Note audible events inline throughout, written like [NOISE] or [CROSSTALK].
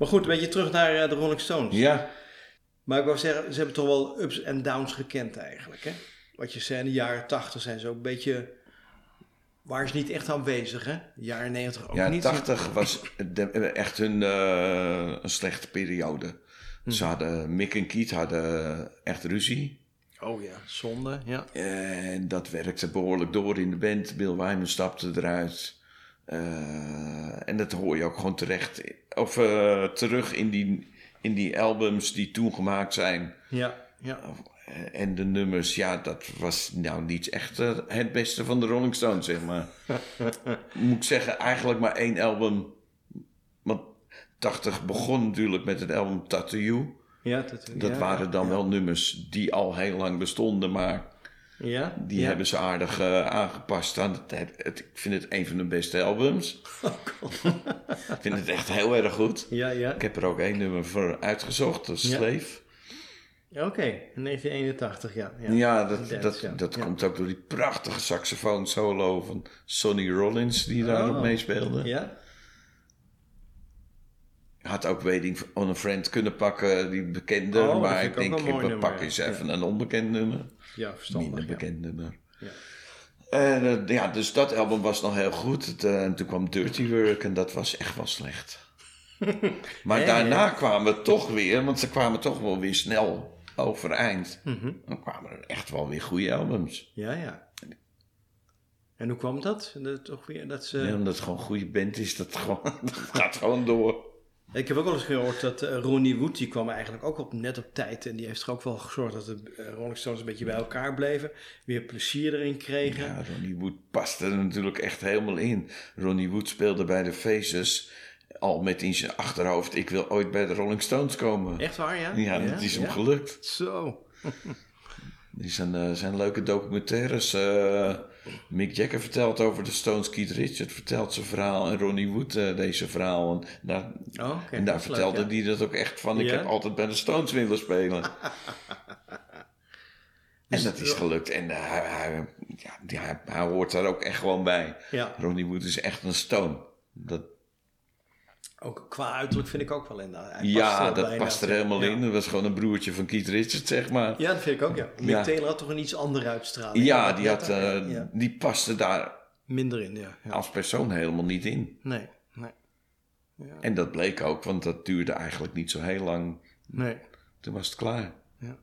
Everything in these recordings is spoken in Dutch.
Maar goed, een beetje terug naar eh, de Rolling Stones. Ja, Maar ik wou zeggen, ze hebben toch wel ups en downs gekend eigenlijk. Hè? Wat je zei, in de jaren 80 zijn ze ook een beetje... Waar ze niet echt aanwezig, hè? De jaren 90 ook ja niet. 80 was de- echt hun, eh, een slechte periode. Ze hadden, Mick en Keith hadden echt ruzie. Oh ja, zonde, ja. En dat werkte behoorlijk door in de band. Bill Wyman stapte eruit. Eh, en dat hoor je ook gewoon terecht. Of eh, terug in die, in die albums die toen gemaakt zijn. Ja, ja. Eh, En de nummers, ja, dat was nou niet echt eh, het beste van de Rolling Stones, zeg maar. [LAUGHS] Moet ik zeggen, eigenlijk maar één album. Want 80 begon natuurlijk met het album Tattoo ja dat Dat ja, waren dan ja. wel nummers die al heel lang bestonden, maar Ja? Die ja. hebben ze aardig eh, aangepast aan het, het- het- Ik vind het een van de beste albums. [LAUGHS] [LAUGHS] ik vind het echt heel erg goed. Ja, ja. Ik heb er ook één nummer voor uitgezocht, dat is Ja. Slave. Oké, in 1981, ja. Ja, Ja, dat, Dance, dat, ja. dat Ja. komt ook door die prachtige saxofoon solo van Sonny Rollins die daarop Oh. meespeelde. Ja? Had ook Waiting on a Friend kunnen pakken, die bekende. Oh, maar ik denk, we nummer, pakken eens even een onbekend nummer. Ja, verstandig. Minder bekend nummer. Ja. En eh, ja, dus dat album was nog heel goed. Het, eh, en toen kwam Dirty Work en dat was echt wel slecht. [LAUGHS] maar daarna kwamen we toch weer, want ze kwamen toch wel weer snel overeind. Mhm. Dan kwamen er echt wel weer goede albums. Ja, ja. En hoe kwam dat? dat toch weer, dat ze... Ja, omdat het gewoon een goede band is, dat, gewoon, [LAUGHS] dat gaat gewoon door. Ik heb ook wel eens gehoord dat eh, Ronnie Wood, die kwam eigenlijk ook op, net op tijd. En die heeft er ook wel gezorgd dat de eh, Rolling Stones een beetje bij elkaar bleven. Weer plezier erin kregen. Ja, Ronnie Wood paste er natuurlijk echt helemaal in. Ronnie Wood speelde bij de Faces al met in zijn achterhoofd... ik wil ooit bij de Rolling Stones komen. Echt waar, ja? Ja, dat is hem gelukt. Zo. [LAUGHS] Die zijn, eh, zijn leuke documentaires. Mick Jagger vertelt over de Stones. Keith Richards vertelt zijn verhaal. En Ronnie Wood eh, deze verhaal. En daar, Oh, en daar vertelde ja. hij dat ook echt van. Ik Ja? heb altijd bij de Stones willen spelen. [LAUGHS] en dat is gelukt. En eh, hij, hij, ja, hij, hij hoort daar ook echt gewoon bij. Ronnie Wood is echt een Stone. Dat, ook qua uiterlijk vind ik ook wel in. Hij ja, dat past er in. helemaal Ja. in. Dat was gewoon een broertje van Keith Richards, zeg maar. Ja, dat vind ik ook, ja. Mick Ja. Taylor had toch een iets andere uitstraling. Ja, die, had, eh, ja. die paste daar Minder in, ja. als persoon helemaal niet in. Nee, nee, En dat bleek ook, want dat duurde eigenlijk niet zo heel lang. nee. Toen was het klaar. Ja.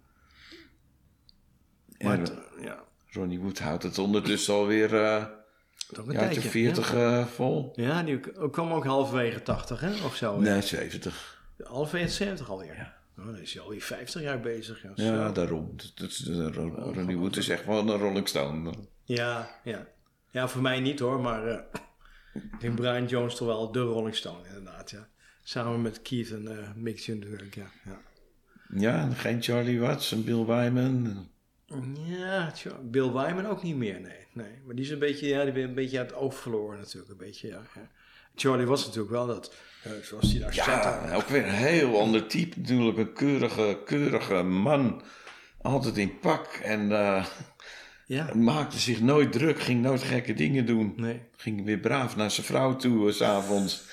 En Maar het, ja, Ronnie Wood houdt het ondertussen alweer eh toch een tijdje. 40 eh, vol. Ja, ja die kwam ook halverwege 80, hè? Of zo. Nee, 70. Halverwege 70 alweer. Oh, dan is hij alweer 50 jaar bezig. Ja, Ja, daarom. Eh, Ro- Ronnie Wood is echt wel een Rolling Stone. ja, ja. Ja, voor mij niet hoor, maar eh, [CLEARS THROAT] ik denk Brian Jones toch wel de Rolling Stone, inderdaad. Ja. Samen met Keith en Mick natuurlijk, ja. ja. Ja, geen Charlie Watts en Bill Wyman. Ja, Bill Wyman ook niet meer, nee. Nee. Maar die is een beetje, ja, die een beetje uit het oog verloren natuurlijk, een beetje, ja. ja. Charlie was natuurlijk wel dat, eh, zoals hij daar zat. Ja, ook weer een heel ander type natuurlijk. Een keurige, keurige man. Altijd in pak en eh, Ja, [LAUGHS] maakte zich nooit druk. Ging nooit gekke dingen doen. nee. Ging weer braaf naar zijn vrouw toe, eh, s s'avonds. [LAUGHS]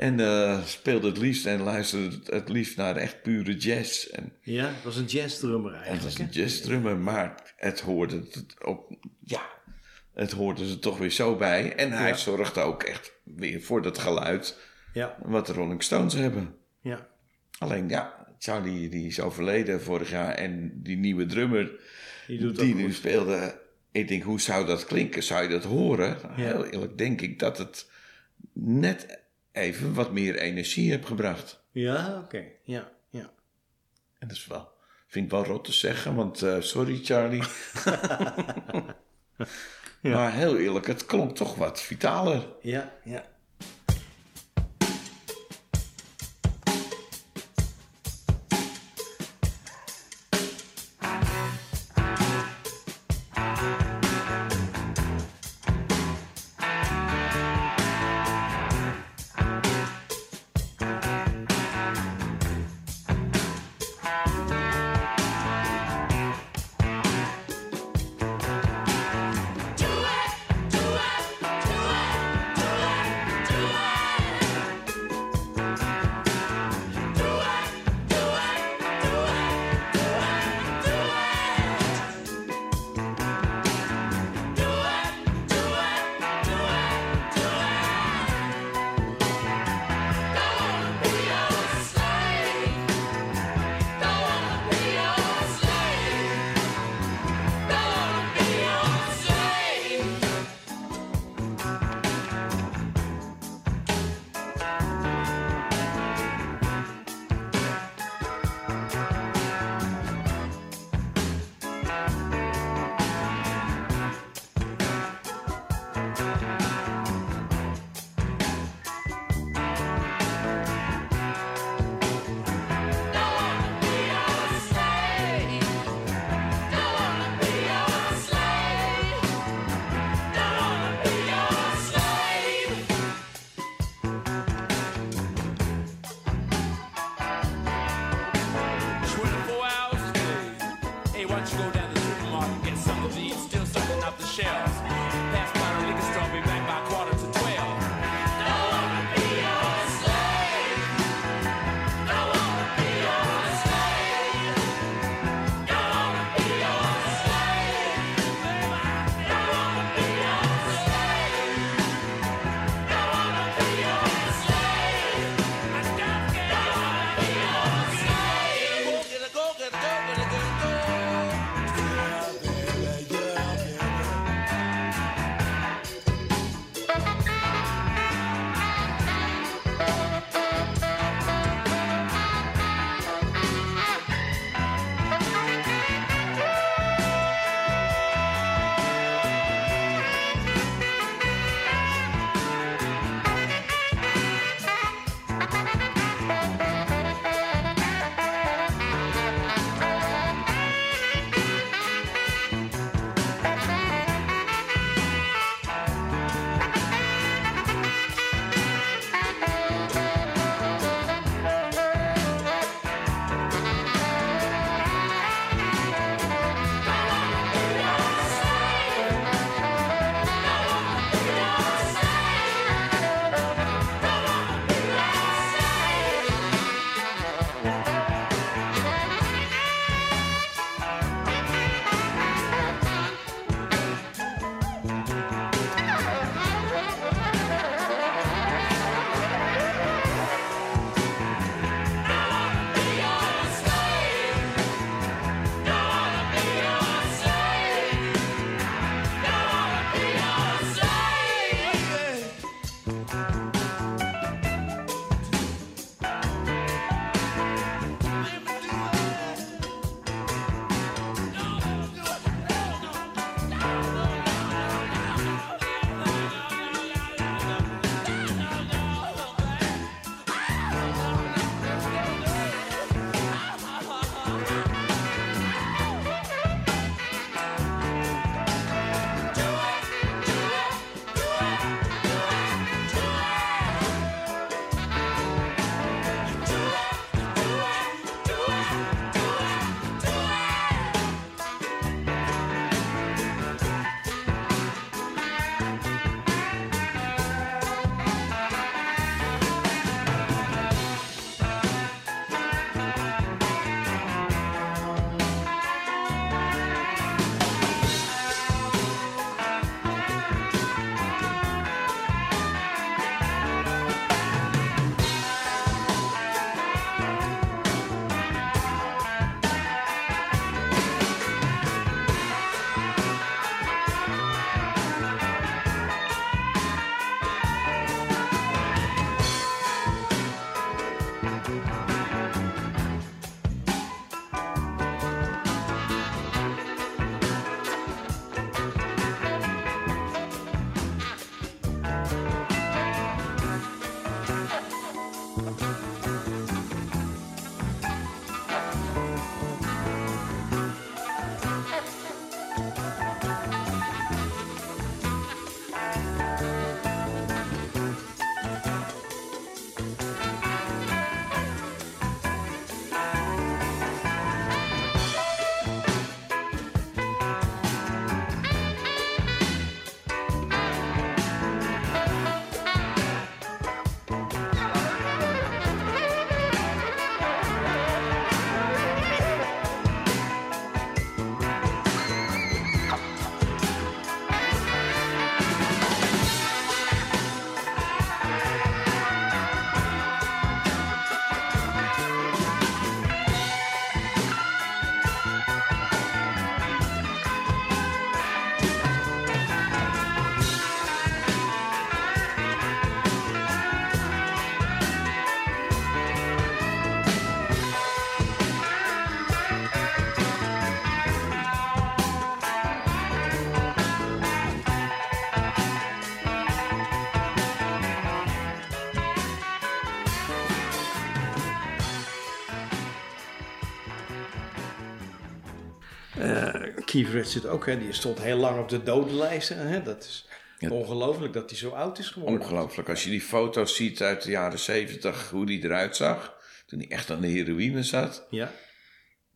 en eh, speelde het liefst en luisterde het liefst naar echt pure jazz. En, Ja, het was een jazzdrummer eigenlijk. is een jazzdrummer, maar het hoorde het op, ja, het hoorde er toch weer zo bij. En hij Ja. zorgde ook echt weer voor dat geluid Ja, wat de Rolling Stones hebben. ja. Alleen ja, Charlie die is overleden vorig jaar en die nieuwe drummer Die doet die nu goed. speelde. Ik denk, hoe zou dat klinken? Zou je dat horen? Ja. Heel eerlijk denk ik dat het net even wat meer energie heeft gebracht. Ja, oké. Ja, ja. En dat is wel, vind ik wel rot te zeggen, want eh, sorry Charlie. [LAUGHS] Maar heel eerlijk, het klonk toch wat vitaler. Ja, ja. Keith Richards ook, hè, die stond heel lang op de dodenlijsten. Hè? Dat is Ja. ongelooflijk dat hij zo oud is geworden. Ongelooflijk. Als je die foto's ziet uit de jaren zeventig, hoe die eruit zag. Toen hij echt aan de heroïne zat. Ja,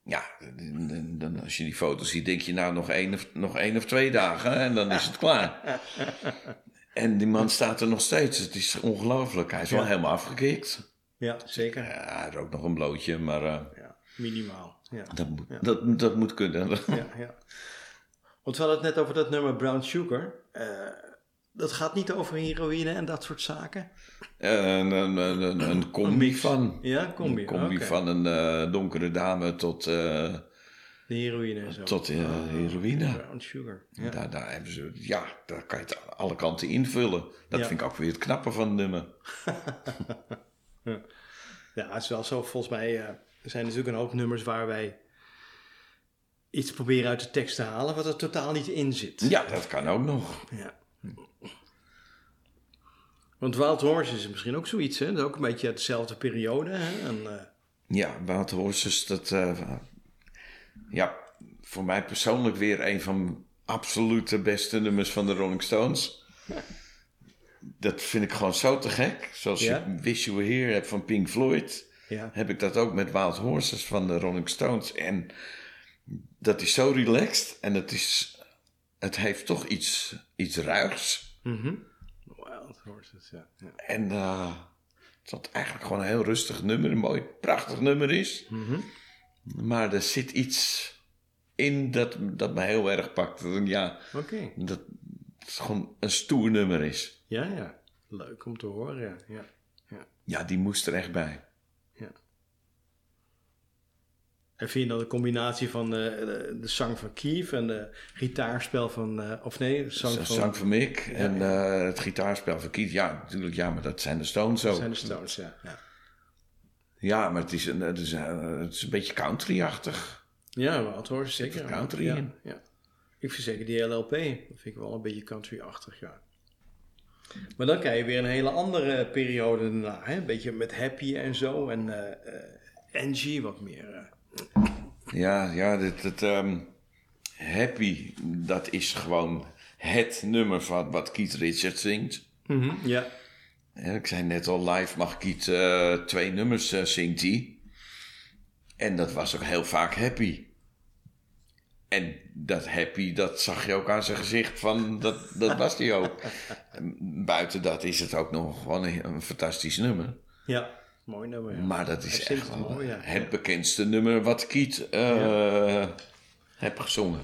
Ja, dan, dan- als je die foto's ziet, denk je nou nog één of, nog één of twee dagen en dan is het klaar. [LAUGHS] En die man staat er nog steeds. Het is ongelooflijk. Hij is wel helemaal afgekikt. ja zeker. Ja, hij rookt nog een blootje, maar eh, Ja, minimaal. Ja. dat, moet, dat, dat moet kunnen. Ja, ja. Want we hadden het net over dat nummer Brown Sugar. Eh, dat gaat niet over heroïne en dat soort zaken. een, een, een, een, een combi van. Ja, combi. Een combi van een eh, donkere dame tot, eh, De heroïne en zo. tot eh, heroïne. Brown Sugar. Ja. Daar, daar hebben ze, ja, daar kan je het alle kanten invullen. Dat Ja. vind ik ook weer het knappe van het nummer. [LAUGHS] Ja, het is wel zo. Volgens mij eh, er zijn natuurlijk een hoop nummers waar wij iets proberen uit de tekst te halen wat er totaal niet in zit. Ja, dat kan ook nog. Ja. Want Wild Horses is misschien ook zoiets, hè? Dat is ook een beetje uit dezelfde periode. Hè? En, eh, Ja, Wild Horses, dat... eh, ja, voor mij persoonlijk weer een van absoluut de beste nummers van de Rolling Stones. Dat vind ik gewoon zo te gek. Zoals Ja? je Wish You Were Here hebt van Pink Floyd... ja. heb ik dat ook met Wild Horses van de Rolling Stones. En dat is zo relaxed en het, is, het heeft toch iets, iets ruigs. Mhm. Wild Horses, ja. ja. En eh dat eigenlijk gewoon een heel rustig nummer, een mooi, prachtig nummer is. Mhm. Maar er zit iets in dat, dat me heel erg pakt. Dat, ja, Oké. dat het gewoon een stoer nummer is. Ja, ja. Leuk om te horen, ja. ja. ja. Ja, die moest er echt bij. ja. En vind je dan de combinatie van eh, de, de zang van Keith en de gitaarspel van... eh, of nee, de zang Zang van... van Mick en eh, het gitaarspel van Keith. Ja, natuurlijk, ja, maar dat zijn de Stones ook. zijn de Stones, ja. ja. Ja, maar het is een, het is een, het is een beetje country-achtig. Ja, Wild Horses, zeker. er country ja, in? Ja. Ik vind zeker die LLP, dat vind ik wel een beetje country-achtig, ja. Maar dan krijg je weer een hele andere periode daarna, hè? Een beetje met Happy en zo. En eh, eh, Angie, wat meer... eh, Ja, ja, dit, het, ehm, Happy, dat is gewoon het nummer van wat Keith Richards zingt. Ja. Ja, ik zei net al, live mag Keith eh, twee nummers eh, zingt hij. En dat was ook heel vaak Happy. En dat Happy, dat zag je ook aan zijn gezicht van, dat, dat was hij ook. En [LAUGHS] Buiten dat is het ook nog gewoon een, een fantastisch nummer. Ja, mooi nummer. Ja. Maar dat is echt het wel mooi, ja. het bekendste nummer wat Kiet eh heb gezongen.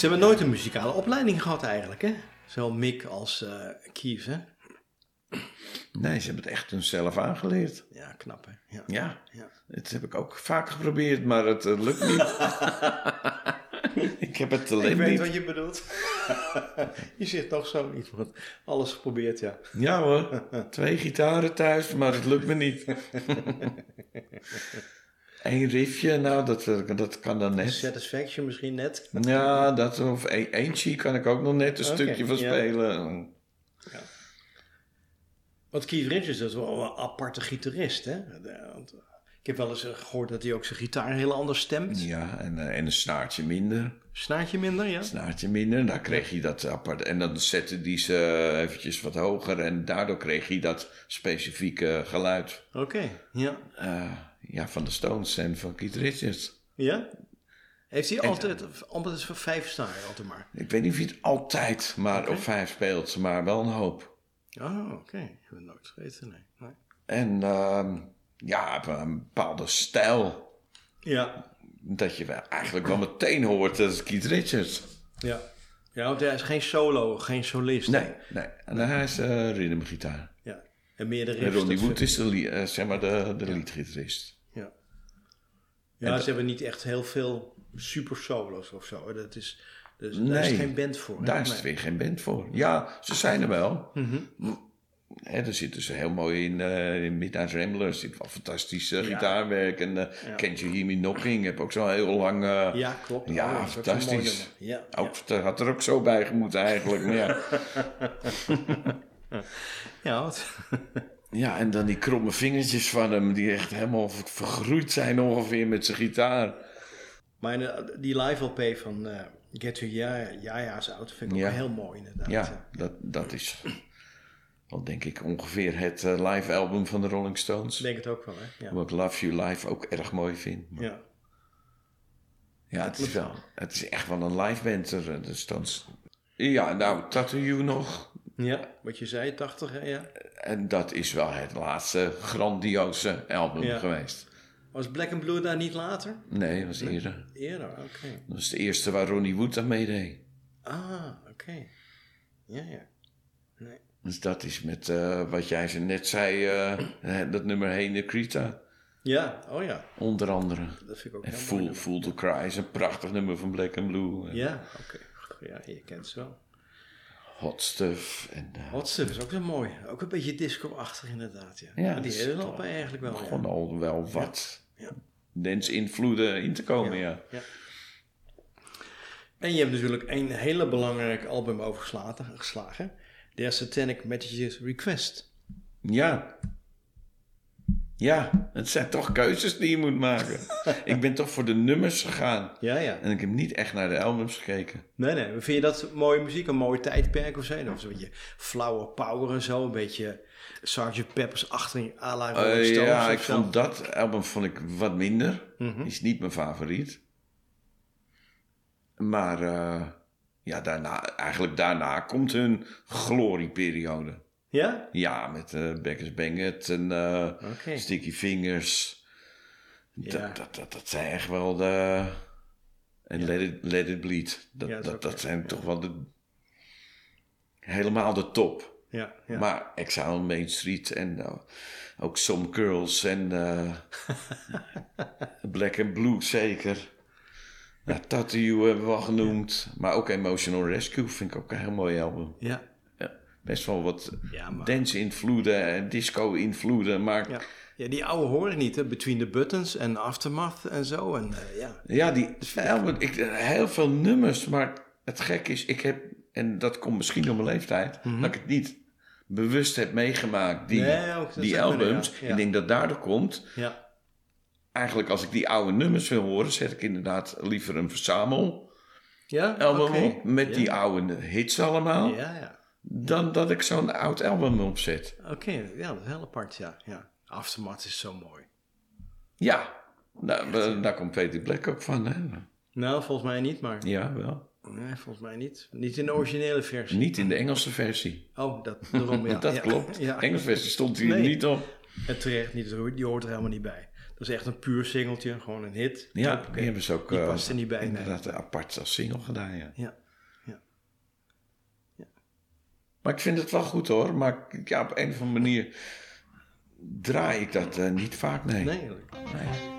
Ze hebben nooit een muzikale opleiding gehad eigenlijk, hè? Zowel Mick als Keith, hè? Nee, ze hebben het echt hunzelf aangeleerd. Ja, knap, hè? Ja. Ja, Ja. dat heb ik ook vaak geprobeerd, maar het lukt niet. [LAUGHS] ik heb het Ik talent weet niet. wat je bedoelt. [LAUGHS] je zit toch zo niet, want alles geprobeerd, ja. Ja hoor, twee gitaren thuis, maar het lukt me niet. [LAUGHS] Eén riffje, nou, dat, eh, dat kan dan net. Satisfaction misschien net. Ja, dat, of e- eentje kan ik ook nog net een stukje van ja. spelen. Want Keith Richards dat is wel een aparte gitarist, hè? Want, eh, Ik heb wel eens eh, gehoord dat hij ook zijn gitaar heel anders stemt. Ja, en, eh, en een snaartje minder. Snaartje minder, ja? Snaartje minder, daar kreeg hij dat apart. En dan zette hij ze eventjes wat hoger en daardoor kreeg hij dat specifieke geluid. Oké, ja. eh, ja, van de Stones en van Keith Richards. Ja? Heeft hij altijd, altijd voor vijf snaren, altijd maar? Ik weet niet of hij het altijd maar op vijf speelt, maar wel een hoop. Oh, oké. Ik heb het nooit geweten, nee. nee. En ehm, ja, een bepaalde stijl. Ja, Dat je wel, eigenlijk wel meteen hoort, dat is Keith Richards. ja. Ja, want hij is geen solo, geen solist. Nee, nee. En hij is uh, rhythmgitaar. Ja. En meer de En. Ronnie Wood is de, eh, zeg maar de, de leadgitarist. Ja, ja ze hebben niet echt heel veel super solo's of zo. Dat is, dus, Daar is Nee, geen band voor. hè? Daar is Nee. Weer geen band voor. Ja, ze zijn er wel. Hè, er zitten ze heel mooi in, eh in Midnight Ramblers. zit wel fantastisch gitaarwerk. En uh, Can't You Hear Me Knocking heb ook zo heel lang... Ja, klopt. Ja, Oh, ook zo'n fantastisch. Ja, Ook, had er ook zo bij gemoeten eigenlijk. Maar ja. [LAUGHS] ja wat- [LAUGHS] ja, en dan die kromme vingertjes van hem... die echt helemaal ver- vergroeid zijn ongeveer met zijn gitaar. maar eh, die live LP van eh, Get Your Ja- Jaja's Out vind ik ook Ja. heel mooi inderdaad. Ja, dat, dat is... wel denk ik ongeveer het eh, live album van de Rolling Stones. Ik denk het ook wel, hè? Ja. Wat Love You Live ook erg mooi vind. ja. Ja, het is wel. Het is echt wel een live band, de Stones. Ja, nou, Tattoo You nog. ja, wat je zei, 80, hè? Ja. En dat is wel het laatste grandioze album Ja. geweest. Was Black and Blue daar niet later? Nee, dat was eerder. Eerder, oké. Dat was de eerste waar Ronnie Wood aan meedeed. Ah, oké. Ja, ja. Nee. Dus dat is met eh, wat jij ze net zei, eh, dat nummer Heen Krita, Ja, oh ja. onder andere. Dat vind ik ook En heel. Fool. Fool to Cry is een prachtig nummer van Black and Blue. Ja, oké. Ja, je kent ze wel. Hot Stuff. En, eh, Hot Stuff is ook zo mooi. Ook een beetje disco-achtig inderdaad, ja. Ja, maar dat die hele lopen eigenlijk wel, ja. begon al wel wat Ja. dance-invloeden in te komen, ja. ja. En je hebt natuurlijk een hele belangrijk album overgeslagen. geslagen. The Satanic Messages Request. Ja. Ja, het zijn toch keuzes die je moet maken. [LAUGHS] ik ben toch voor de nummers gegaan. Ja, ja. En ik heb niet echt naar de albums gekeken. Nee, nee. Vind je dat mooie muziek, een mooi tijdperk of zo? Of zo'n beetje flauwe power en zo. Een beetje Sgt. Pepper's achter à la Rolling Eh, Stones ja, of ik zo. vond dat album vond ik wat minder. Mhm. Is niet mijn favoriet. Maar eh, ja, daarna, eigenlijk daarna komt hun glorieperiode. Ja? Ja, met eh Beckers Bangett en eh. Sticky Fingers. Ja. Dat, dat, dat, dat zijn echt wel de... En Let, it, Let It Bleed. Dat, Ja, dat dat, zijn toch wel de... Helemaal de top. Ja, ja. Maar Exile on Main Street en eh, ook Some Girls en eh, [LAUGHS] Black and Blue zeker. Ja, Tattoo hebben we al genoemd. Maar ook Emotional Rescue vind ik ook een heel mooi album. ja. Best wel wat Ja, maar- dance-invloeden en disco-invloeden. Maar Ja. ja, die oude hoor ik niet, hè? Between the Buttons en Aftermath en zo. En eh, ja, Ja, die album, ik, heel veel nummers, maar het gek is, ik heb, en dat komt misschien door mijn leeftijd, dat ik het niet bewust heb meegemaakt, die, Mhm. Nee, ook- dat die albums. Ik denk dat daardoor komt. ja. Eigenlijk als ik die oude nummers wil horen, zet ik inderdaad liever een verzamelalbum Ja, op, met die oude hits allemaal, Ja, ja dan dat ik zo'n oud album opzet. Oké, ja, dat is heel apart, ja. ja. Aftermath is zo mooi. Ja, nou, daar, komt Peter Black ook van, hè? Nou, volgens mij niet, maar... Ja, wel. Nee, volgens mij niet. Niet in de originele versie. Niet in de Engelse versie. Oh, dat, daarom, ja. [LAUGHS] dat klopt. De. Engelse versie stond hier niet op. Het terecht niet, die hoort er helemaal niet bij. Dat is echt een puur singeltje, gewoon een hit. Ja, die hebben ze ook... Die eh, past er niet bij. Inderdaad, apart als single gedaan, ja. Maar ik vind het wel goed hoor. Maar ja, op een of andere manier draai ik dat eh, niet vaak, nee. Nee. nee.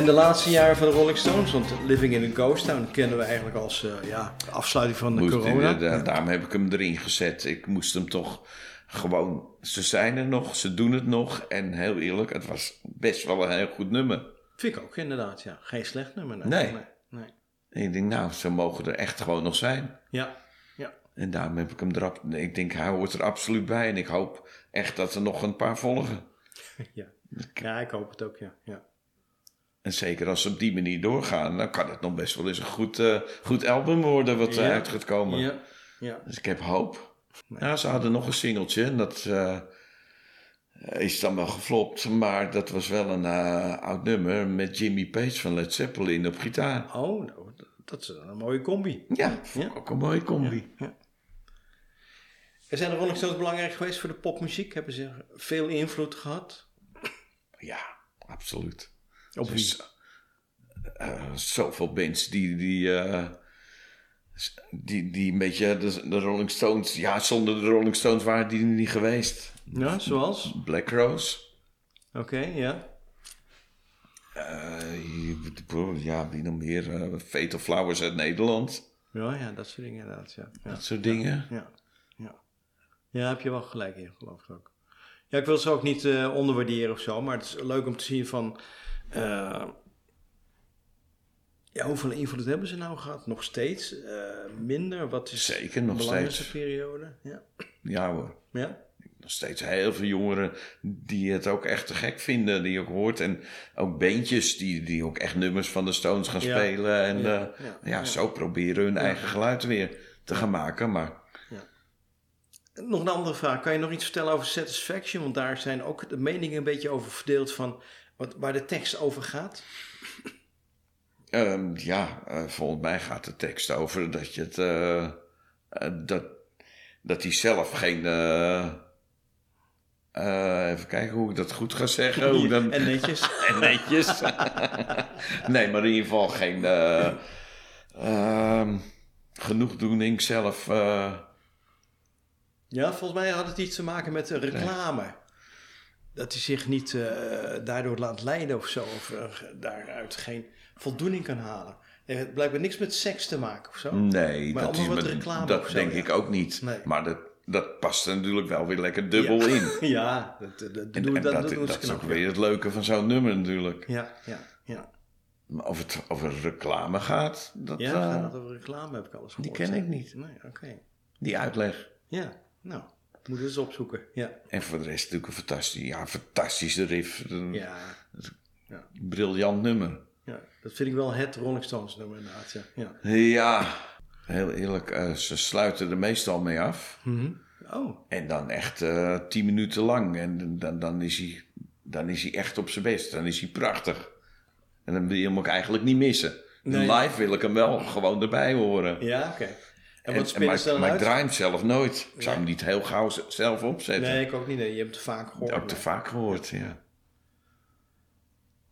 En de laatste jaren van de Rolling Stones, want Living in a Ghost Town kennen we eigenlijk als eh, ja, de afsluiting van de Moest- corona. eh, da- daarom heb ik hem erin gezet. Ik moest hem toch gewoon... Ze zijn er nog, ze doen het nog. En heel eerlijk, het was best wel een heel goed nummer. Vind ik ook inderdaad, ja. Geen slecht nummer. Nee. nee. nee. En ik denk, nou, ze mogen er echt gewoon nog zijn. Ja, ja. En daarom heb ik hem erop... Ik denk, hij hoort er absoluut bij. En ik hoop echt dat er nog een paar volgen. [LAUGHS] ja. Ja, ik hoop het ook, ja. ja. En zeker als ze op die manier doorgaan... dan kan het nog best wel eens een goed, eh, goed album worden wat Ja. eruit gaat komen. Ja, ja. Dus ik heb hoop. Ja, ze hadden nog een singeltje. En dat eh, is dan wel geflopt. Maar dat was wel een eh, oud nummer met Jimmy Page van Led Zeppelin op gitaar. Oh, nou, dat- is een mooie combi. Ja, ook een mooie combi. Er zijn de Rolling Stones belangrijk geweest voor de popmuziek? Hebben ze veel invloed gehad? Ja, absoluut. Op wie? Dus, zoveel bands die, die, eh, die, die een beetje de, de Rolling Stones... Ja, zonder de Rolling Stones waren die niet geweest. Ja, zoals? Black Rose. Oké, ja. ja, wie nog meer? eh Fatal Flowers uit Nederland. Ja, ja, dat soort dingen inderdaad, ja. Ja, Dat soort dingen. ja. ja. ja heb je wel gelijk in, geloof ik ook. Ja, ik wil ze ook niet eh, onderwaarderen of zo, maar het is leuk om te zien van... eh, ja, hoeveel invloed hebben ze nou gehad? Nog steeds? Eh, minder? Wat is Zeker, nog de belangrijkste steeds. periode? Ja. Ja hoor. Ja? Nog steeds heel veel jongeren die het ook echt te gek vinden, die ook hoort. En ook bandjes die, die ook echt nummers van de Stones gaan Ja. spelen. En Ja, ja, ja. zo proberen hun eigen geluid weer te gaan maken. Maar Nog een andere vraag. Kan je nog iets vertellen over Satisfaction? Want daar zijn ook de meningen een beetje over verdeeld van wat, waar de tekst over gaat. ehm, ja, eh, volgens mij gaat de tekst over dat je het. eh, eh, dat, dat hij zelf geen. even kijken hoe ik dat goed ga zeggen. Hoe [LAUGHS] dan, En netjes. [LAUGHS] En netjes. [LAUGHS] nee, maar in ieder geval geen eh, ehm, genoegdoening zelf. Ja, volgens mij had het iets te maken met reclame. Dat hij zich niet eh, daardoor laat leiden of zo. Of daaruit geen voldoening kan halen. Het heeft blijkbaar niks met seks te maken of zo. nee, Maar dat, is met- reclame dat zo, denk ja. ik ook niet. Nee. Maar dat, dat past er natuurlijk wel weer lekker dubbel Ja. in. [LAUGHS] Ja, dat, dat, dat, En, dat, dat, is ook weer het leuke van zo'n nummer natuurlijk. Ja, ja, ja. Maar of het over reclame gaat, dat, Ja, eh, gaat het over reclame heb ik alles gehoord. ken ik niet. Nee, oké. die uitleg. Ja, nou, moeten we eens opzoeken. Ja, En voor de rest natuurlijk een fantastisch, ja, fantastische riff. Een ja, briljant nummer. ja. Dat vind ik wel het Rolling Stones nummer inderdaad. Ja. ja. Ja, heel eerlijk, eh, ze sluiten er meestal mee af. Oh, En dan echt eh, tien minuten lang. En dan, dan, is hij, dan is hij echt op zijn best. Dan is hij prachtig. En dan wil je hem ook eigenlijk niet missen. Nee. Live wil ik hem wel gewoon erbij horen. ja, oké. En, wat spelen maar, ze dan maar ik uit? draai hem zelf nooit. Ik zou hem niet heel gauw zelf opzetten. Nee, ik ook niet. Nee, je hebt het vaak gehoord. Ook te vaak gehoord, ja.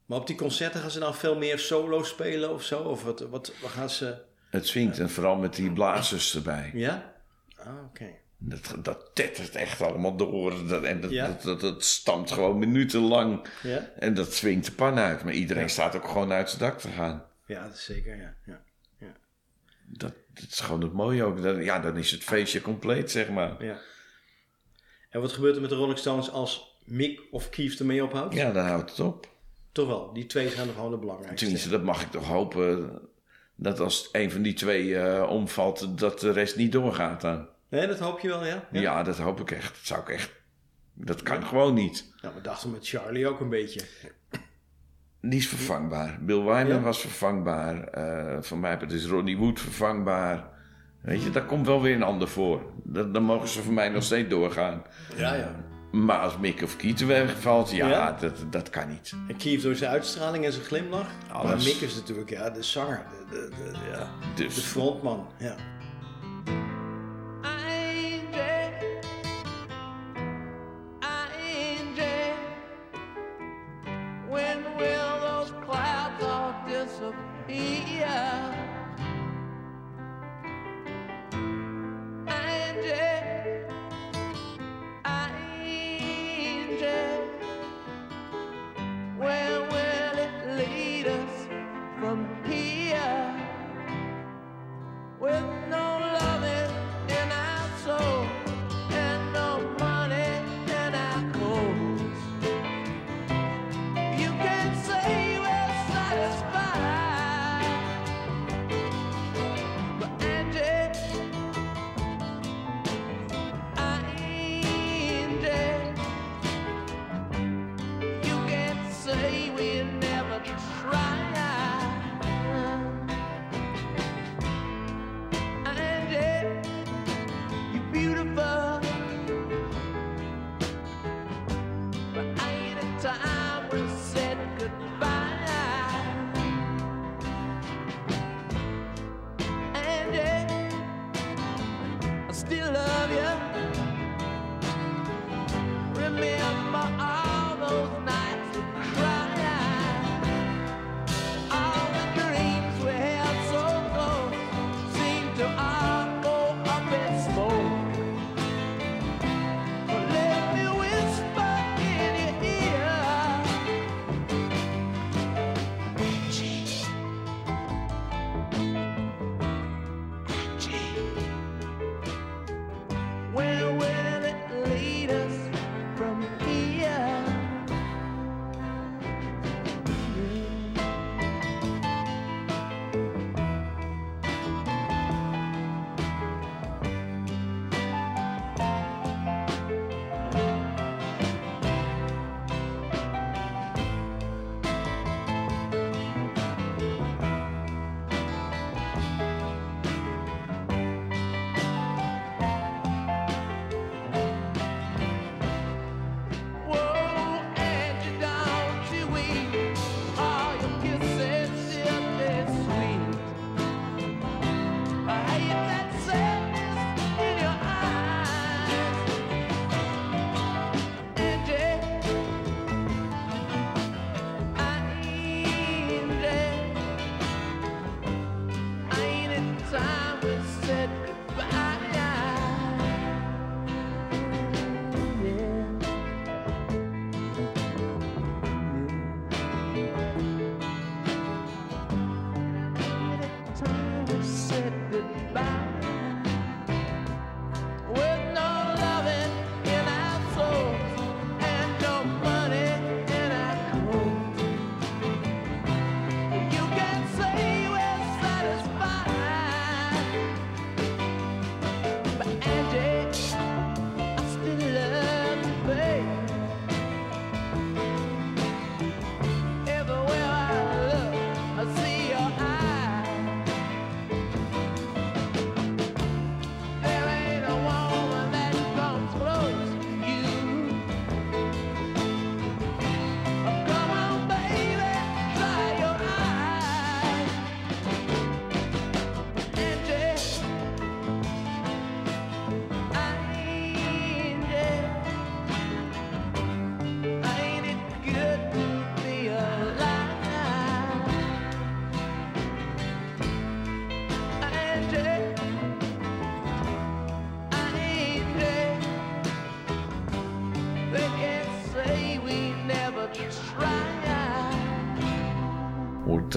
Maar op die concerten gaan ze dan veel meer solo spelen of zo? Of wat, wat, wat gaan ze... Het swingt en vooral met die blazers erbij. Ja? Ah, oké. Dat, dat tettert echt allemaal door. Dat, en dat, Ja. dat, dat, dat stamt gewoon minutenlang. Ja? En dat swingt de pan uit. Maar iedereen staat ook gewoon uit zijn dak te gaan. Ja, dat is zeker, ja. ja. Dat, dat is gewoon het mooie ook. Dan, ja, dan is het feestje compleet, zeg maar. ja. En wat gebeurt er met de Rolling Stones als Mick of Keith ermee ophoudt? Ja, dan houdt het op. Toch wel, die twee zijn nog gewoon de belangrijkste. Tenminste, dat mag ik toch hopen. Dat als een van die twee eh, omvalt, dat de rest niet doorgaat dan. Nee, dat hoop je wel, ja? Ja, dat hoop ik echt. Dat zou ik echt... Dat kan gewoon niet. Nou, we dachten met Charlie ook een beetje. Die is vervangbaar. Bill Wyman Ja. was vervangbaar. Eh van mij is Ronnie Wood vervangbaar. Weet je, daar komt wel weer een ander voor. Dan, dan mogen ze voor mij nog steeds doorgaan. Ja, ja. Maar als Mick of Keith wegvalt, ja, Ja? Dat, dat kan niet. En Keith door zijn uitstraling en zijn glimlach. Alles. Maar Mick is natuurlijk ja, de zanger, de, de, de, ja, de Dus frontman. Ja.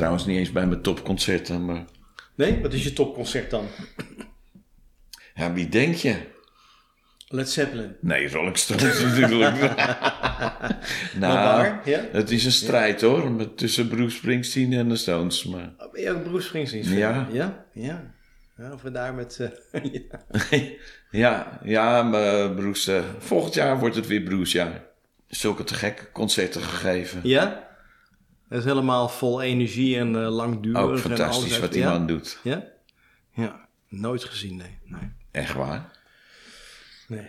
Trouwens, niet eens bij mijn topconcerten, maar... Nee? Wat is je topconcert dan? Ja, wie denk je? Led Zeppelin. Nee, Rolling Stones [LAUGHS] natuurlijk. [LAUGHS] Nou, waar? Ja? het is een strijd hoor, met, tussen Bruce Springsteen en de Stones. Maar Oh, Ben je ook Bruce Springsteen? fan? Ja. Ja? Ja. Ja, of we daar met... eh, [LAUGHS] ja. ja, ja, maar Bruce, eh, volgend jaar wordt het weer Bruce jaar. Zulke te gekke concerten gegeven. ja? Dat is helemaal vol energie en eh, langdurig. Ook en fantastisch wat die man doet. Ja? Ja. Nooit gezien, nee. Nee. Echt waar. nee.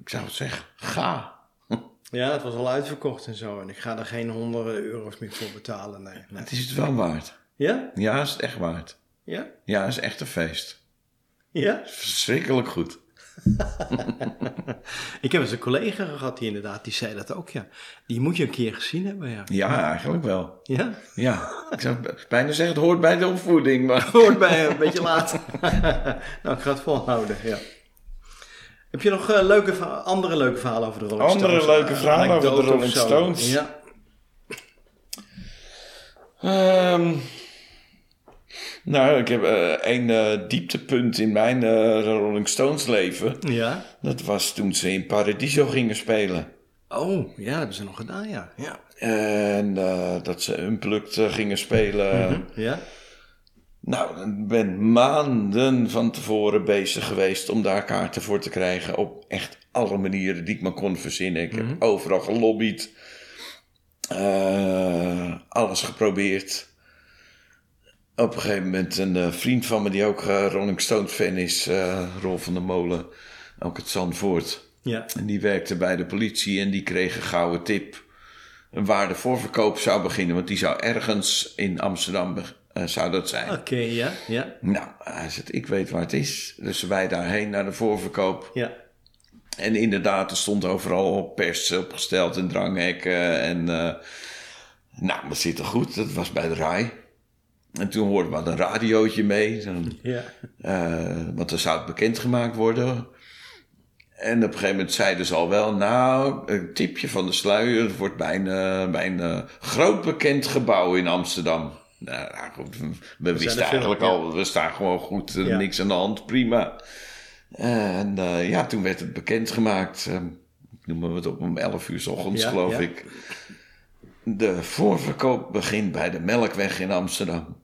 Ik zou het zeggen, ga. Ja, het was al uitverkocht en zo. En ik ga er geen honderden euro's meer voor betalen, nee. nee. Het is het wel waard. Ja? Ja, is het echt waard. Ja? Ja, is echt een feest. Ja? Verschrikkelijk goed. [LAUGHS] Ik heb eens een collega gehad die inderdaad, die zei dat ook, ja. Die moet je een keer gezien hebben, ja. Ja, eigenlijk wel. Ja? Ja, ik zou bijna zeggen, het hoort bij de opvoeding. Maar Hoort bij een beetje later. [LAUGHS] nou, ik ga het volhouden, ja. Heb je nog eh, leuke, andere leuke verhalen over de Rolling Andere Stones? leuke Eh, verhalen over de Rolling? Stones? Ja. Ehm, nou, ik heb eh een eh, dieptepunt in mijn eh, Rolling Stones leven. Ja? Dat was toen ze in Paradiso gingen spelen. Oh, ja, dat hebben ze nog gedaan, ja. Ja? En dat ze Unplugged gingen spelen. Ja? Nou, ik ben maanden van tevoren bezig geweest om daar kaarten voor te krijgen. Op echt alle manieren die ik me kon verzinnen. Ik heb overal gelobbyd. Alles geprobeerd. Op een gegeven moment een eh, vriend van me die ook eh, Rolling Stones fan is, eh Rolf van der Molen, ook het Zandvoort. Ja. En die werkte bij de politie en die kreeg een gouden tip waar de voorverkoop zou beginnen. Want die zou ergens in Amsterdam zou dat zijn. Oké, ja, ja, Nou, hij zegt, ik weet waar het is. Dus wij daarheen naar de voorverkoop. ja. En inderdaad, er stond overal op pers opgesteld en dranghekken. En nou, dat zit er goed. Dat was bij de RAI. En toen hoorden we een radiootje mee. Zo'n ja. eh, want er zou het bekendgemaakt worden. En op een gegeven moment zeiden ze al wel, nou, een tipje van de sluier. Het wordt bij een, eh, bij een eh, groot bekend gebouw in Amsterdam. Nou, goed, we, we wisten veel, eigenlijk ja. al, we staan gewoon goed, Ja. niks aan de hand, prima. En ja, toen werd het bekendgemaakt. noemen we het op om 11 uur s ochtends, Ja, geloof ik. De voorverkoop begint bij de Melkweg in Amsterdam.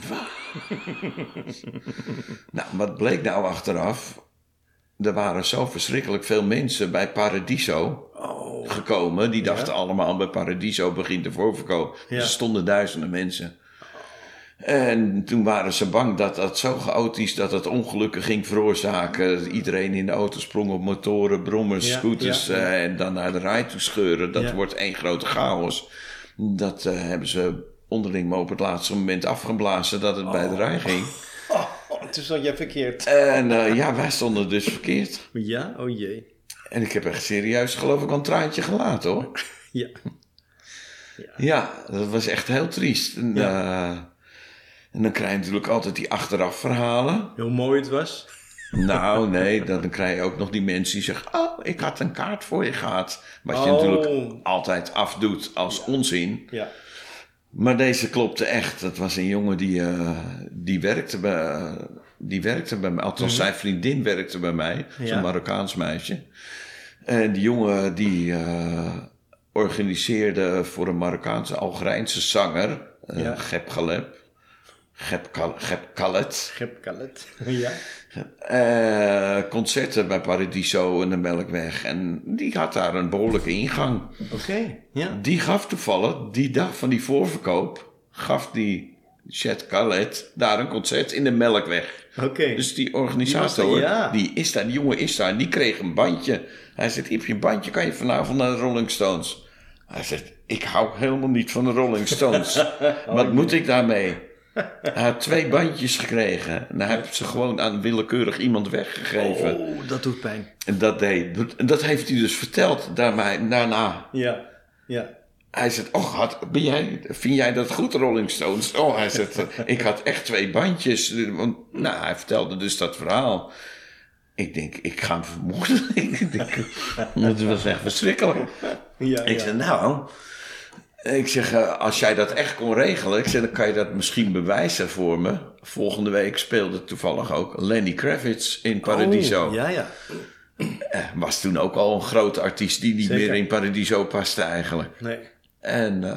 [LAUGHS] Nou, wat bleek nou achteraf? Er waren zo verschrikkelijk veel mensen bij Paradiso Oh, gekomen. Die dachten allemaal bij Paradiso begint de voorverkoop. Ja. Er stonden duizenden mensen. En toen waren ze bang dat dat zo chaotisch dat het ongelukken ging veroorzaken. Iedereen in de auto sprong op motoren, brommers, Ja, scooters ja, ja. eh, en dan naar de rij toe scheuren. Dat Ja. wordt één grote chaos. Dat eh, hebben ze onderling maar op het laatste moment afgeblazen dat het bij de rij ging. [LAUGHS] oh, toen zat jij verkeerd. En eh, ja, wij stonden dus verkeerd. Ja? Oh jee. En ik heb echt serieus geloof ik een traantje gelaten hoor. [LAUGHS] Ja. Ja, dat was echt heel triest. En, eh, en dan krijg je natuurlijk altijd die achteraf verhalen. Hoe mooi het was. Nou, nee, dan krijg je ook nog die mensen die zeggen... Oh, ik had een kaart voor je gehad. Wat je Oh. natuurlijk altijd afdoet als onzin. Ja. Maar deze klopte echt. Dat was een jongen die, eh, die, werkte, bij, die werkte bij mij. Althans, zijn vriendin werkte bij mij. Zo'n Mhm. Ja. Marokkaans meisje. En die jongen die eh, organiseerde voor een Marokkaanse Algerijnse zanger... eh Ja. Gep Galeb. Gep, Kal- Gep Khaled. Gep Kalet. [LAUGHS] ja. Eh, concerten bij Paradiso en de Melkweg. En die had daar een behoorlijke ingang. Oké. Ja. Die gaf toevallig, die dag van die voorverkoop, gaf die Chet Khaled daar een concert in de Melkweg. Oké. Dus die organisator, er, ja. die is daar, die jongen is daar, en die kreeg een bandje. Hij zegt, heb je een bandje, kan je vanavond naar de Rolling Stones? Hij zegt, ik hou helemaal niet van de Rolling Stones. [LAUGHS] Wat moet ik daarmee? Hij had twee bandjes gekregen. En hij heeft ze gewoon aan willekeurig iemand weggegeven. Oh, dat doet pijn. En dat, deed, en dat heeft hij dus verteld daarmee, daarna. Ja. Ja. Hij zegt, oh, had, ben jij, vind jij dat goed, Rolling Stones? Oh, hij zegt, ik had echt twee bandjes. Want, nou, hij vertelde dus dat verhaal. Ik denk, ik ga hem vermoorden. [LAUGHS] ik denk, dat was echt verschrikkelijk. Ja. Ik ja. zei, nou... Ik zeg, eh, als jij dat echt kon regelen, ik zeg, dan kan je dat misschien bewijzen voor me. Volgende week speelde toevallig ook Lenny Kravitz in Paradiso. Oh, ja, ja. Eh, Was toen ook al een grote artiest die niet Zeker. meer in Paradiso paste eigenlijk. Nee. En eh,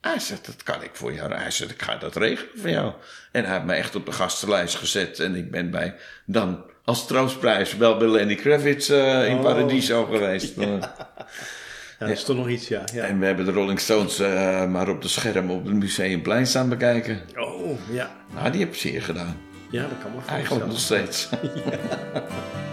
hij zegt, dat kan ik voor jou. Hij zegt, ik ga dat regelen voor jou. En hij heeft me echt op de gastenlijst gezet. En ik ben bij, dan als troostprijs wel bij Lenny Kravitz in Oh. Paradiso geweest. [LAUGHS] Eh, Ja, dat is toch nog iets, ja. ja. En we hebben de Rolling Stones eh, maar op de scherm op het Museumplein staan bekijken. Oh, ja. Nou, die heb zeer gedaan. Ja, dat kan me Eigenlijk nog steeds. childhood [LAUGHS]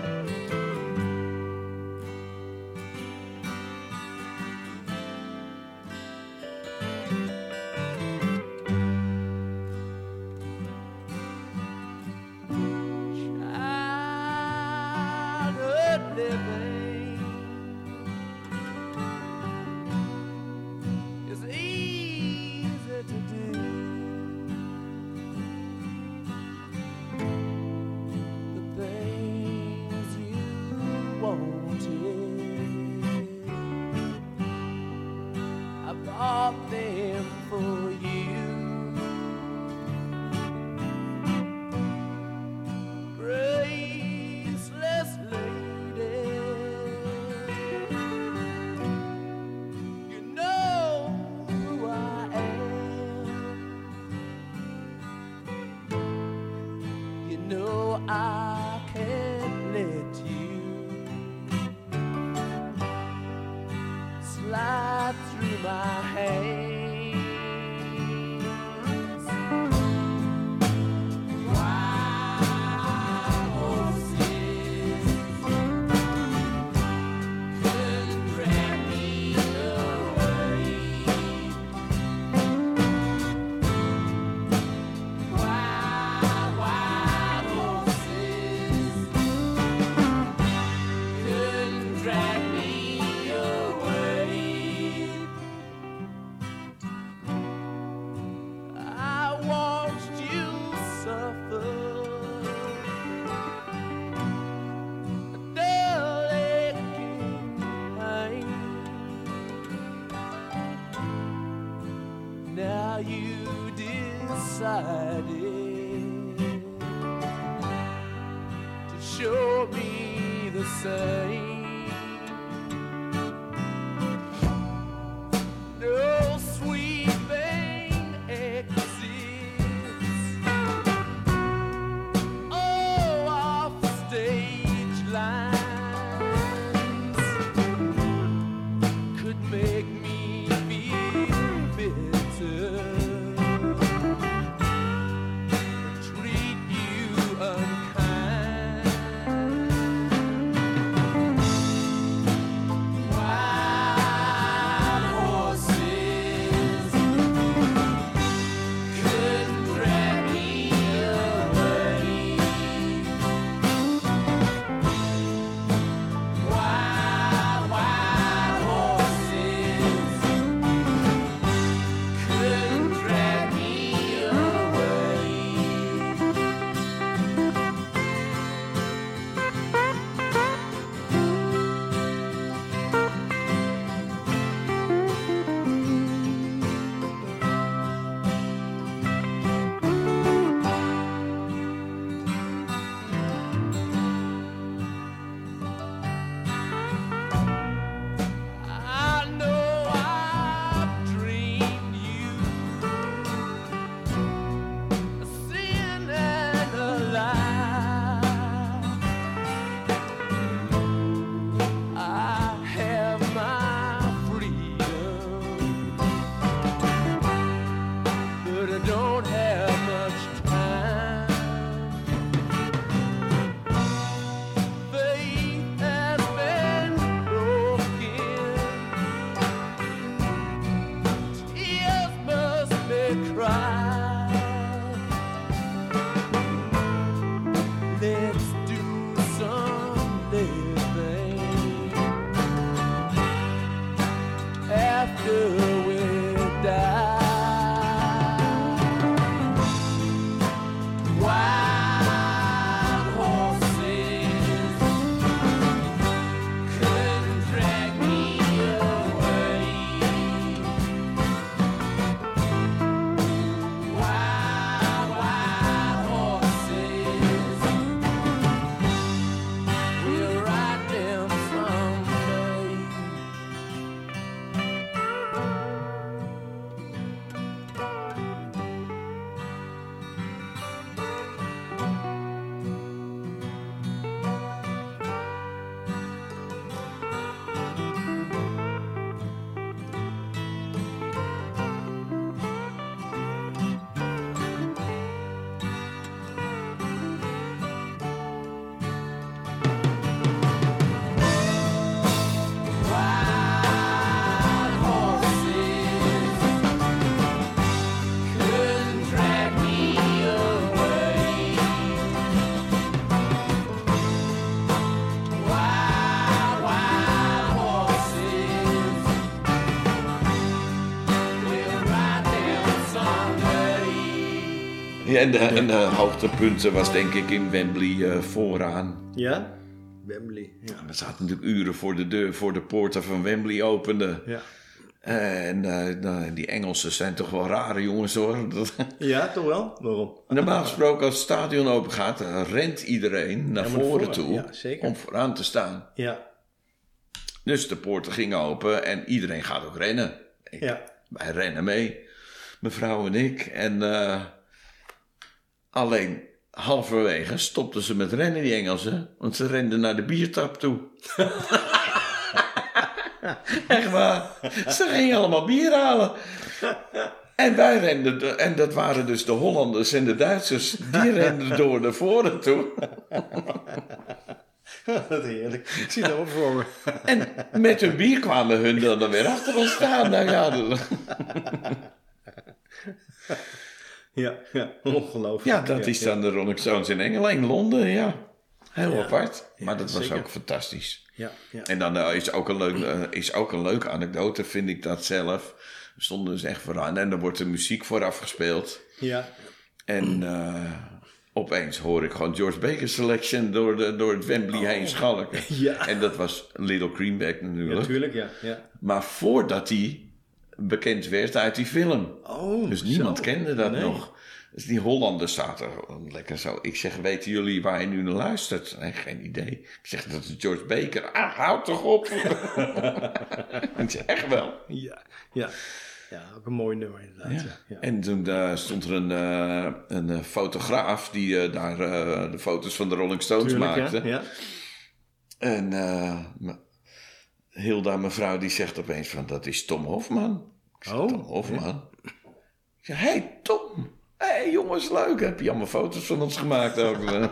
Ja, en de, en de hoogtepunten was denk ik in Wembley eh, vooraan. Ja? Wembley, ja. We zaten natuurlijk uren voor de deur, voor de poorten van Wembley openden. Ja, En eh, nou, die Engelsen zijn toch wel rare jongens hoor. [LAUGHS] Ja toch wel? Waarom? Normaal gesproken als het stadion open gaat, rent iedereen naar Ja, voren voor- toe ja, zeker. om vooraan te staan. Ja, Dus de poorten gingen open en iedereen gaat ook rennen. Ik- ja. Wij rennen mee, mevrouw en ik. En eh, alleen halverwege stopten ze met rennen, die Engelsen. Want ze renden naar de biertap toe. [LAUGHS] Echt waar. Ze gingen allemaal bier halen. En wij renden, de- en dat waren dus de Hollanders en de Duitsers, die renden door naar voren toe. [LAUGHS] Wat heerlijk. Ik zie al voor me. [LAUGHS] En met hun bier kwamen hun dan weer achter ons staan. Nou ja, dat- Ja, ja. Ongelooflijk. Ja, dat is dan de Rolling Stones in Engeland, in Londen, ja. Heel Ja. apart. Maar Ja, dat was zeker. ook fantastisch. Ja, ja. En dan eh, is, ook een leuk, eh, is ook een leuke anekdote, vind ik dat zelf. We stonden dus echt vooraan en dan wordt de muziek vooraf gespeeld. Ja, En eh, opeens hoor ik gewoon George Baker Selection door, de, door het Wembley heen schalken. Oh. [LAUGHS] Ja. En dat was Little Greenback natuurlijk. natuurlijk, ja. ja. maar voordat hij bekend werd uit die film. Oh, Dus niemand zo. kende dat Nee. nog. Dus die Hollanders zaten lekker zo. Ik zeg, weten jullie waar je nu naar luistert? Nee, geen idee. Ik zeg, dat is George Baker. Ah, houd toch op. [LAUGHS] ik zeg, echt wel. Ja, ja. Ja, ook een mooi nummer inderdaad. Ja. Ja. En toen eh, stond er een, eh, een eh, fotograaf die eh, daar de foto's van de Rolling Stones Tuurlijk, maakte. ja. ja. En Hilda, mevrouw, die zegt opeens van, dat is Tom Hofman. Zeg, Oh, Tom Hofman? Ik zeg, hé hey, Tom. Hé hey, jongens, leuk. Heb je allemaal foto's van ons gemaakt ook? [LAUGHS]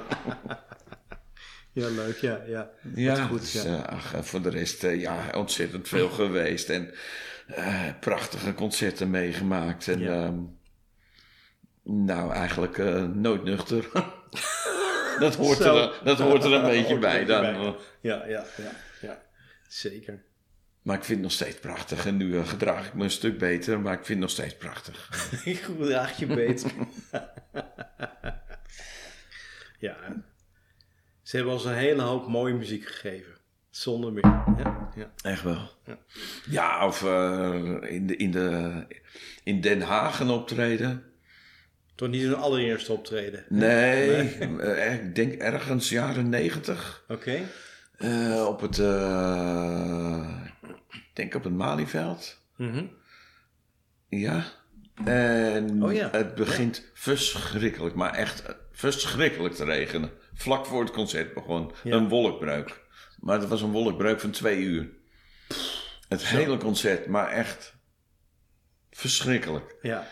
Ja, leuk, ja. ja. ja, goed, dus, ja. eh, ach, en voor de rest, eh, ja, ontzettend veel [LAUGHS] geweest. En eh, prachtige concerten meegemaakt. En Ja. ehm, nou, eigenlijk eh, nooit nuchter. [LAUGHS] dat, hoort Zo. er, dat hoort er een beetje bij dan. bij. Ja, ja, ja, ja. Zeker. Maar ik vind het nog steeds prachtig. En nu eh, gedraag ik me een stuk beter, maar ik vind het nog steeds prachtig. [LAUGHS] Ik draag je beter. [LAUGHS] ja. Ze hebben ons een hele hoop mooie muziek gegeven. Zonder meer. Ja, ja. Echt wel. Ja, of eh, in, de, in, de, in Den Haag een optreden. Toch niet hun allereerste optreden. Nee, eh, ik denk ergens jaren negentig. Oké. Eh, op het, eh, ik denk op het Malieveld. Mhm. Ja. En Oh ja. het begint verschrikkelijk, maar echt verschrikkelijk te regenen. Vlak voor het concert begon Ja. een wolkbreuk. Maar het was een wolkbreuk van twee uur. Het hele concert, maar echt verschrikkelijk. Ja.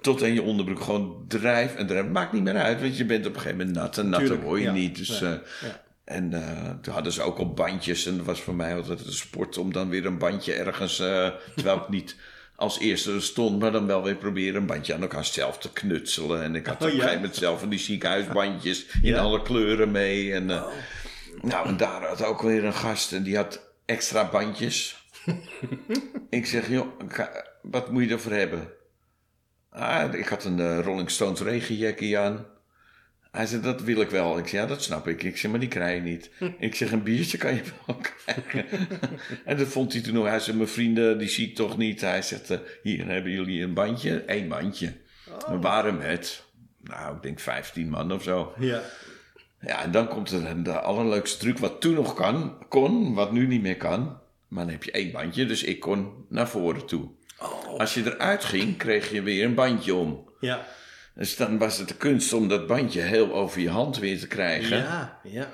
Tot in je onderbroek gewoon drijf en drijf. Maakt niet meer uit, want je bent op een gegeven moment nat. En natte Tuurlijk, hoor je ja. niet. Dus, eh, ja. En eh, toen hadden ze ook al bandjes. En dat was voor mij altijd een sport om dan weer een bandje ergens... eh, terwijl ik niet als eerste er stond, maar dan wel weer proberen een bandje aan elkaar zelf te knutselen. En ik had op Oh, een gegeven moment zelf van die ziekenhuisbandjes in Ja? alle kleuren mee. En, eh, Oh. Nou, en daar had ook weer een gast en die had extra bandjes. [LAUGHS] ik zeg, joh, wat moet je ervoor hebben? Ah, ik had een Rolling Stones regenjackie aan. Hij zei, dat wil ik wel. Ik zei, ja, dat snap ik. Ik zeg, maar die krijg je niet. [LAUGHS] ik zeg, een biertje kan je wel krijgen. [LAUGHS] en dat vond hij toen nog. Hij zei, mijn vrienden, die zie ik toch niet. Hij zegt, eh, hier hebben jullie een bandje. Eén bandje. We waren met, nou, ik denk 15 man of zo. Ja. Ja, en dan komt er de allerleukste truc wat toen nog kan, kon, wat nu niet meer kan. Maar dan heb je één bandje, dus ik kon naar voren toe. Als je eruit ging, kreeg je weer een bandje om. Ja. Dus dan was het de kunst om dat bandje heel over je hand weer te krijgen. Ja. Ja.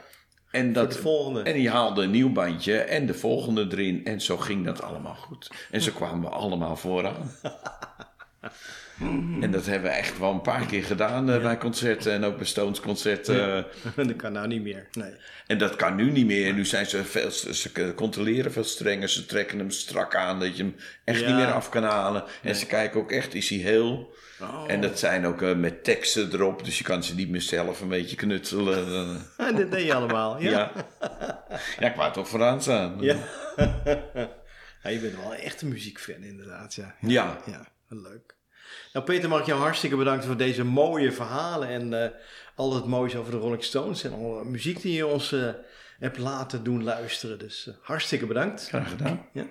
en, dat, en je haalde een nieuw bandje en de volgende erin. En zo ging dat allemaal goed. En zo kwamen we allemaal vooraan. [LAUGHS] En dat hebben we echt wel een paar keer gedaan eh, bij concerten en ook bij Stones concerten. [LAUGHS] dat kan nou niet meer. Nee. En dat kan nu niet meer. Nu zijn ze veel, ze controleren veel strenger. Ze trekken hem strak aan dat je hem echt Ja. niet meer af kan halen. En ze kijken ook echt, is hij heel? Oh. En dat zijn ook eh, met teksten erop. Dus je kan ze niet meer zelf een beetje knutselen. Eh, [LAUGHS] dat deed je allemaal. Ja. ja. ja, ik wou toch vooraan staan. Ja. [LAUGHS] ja. Je bent wel echt een muziekfan inderdaad. Ja. Ja. Ja. Leuk. Nou, Peter, mag ik jou hartstikke bedanken voor deze mooie verhalen en eh, al het moois over de Rolling Stones en alle muziek die je ons eh, hebt laten doen luisteren. Dus eh, hartstikke bedankt. Graag gedaan. Ja.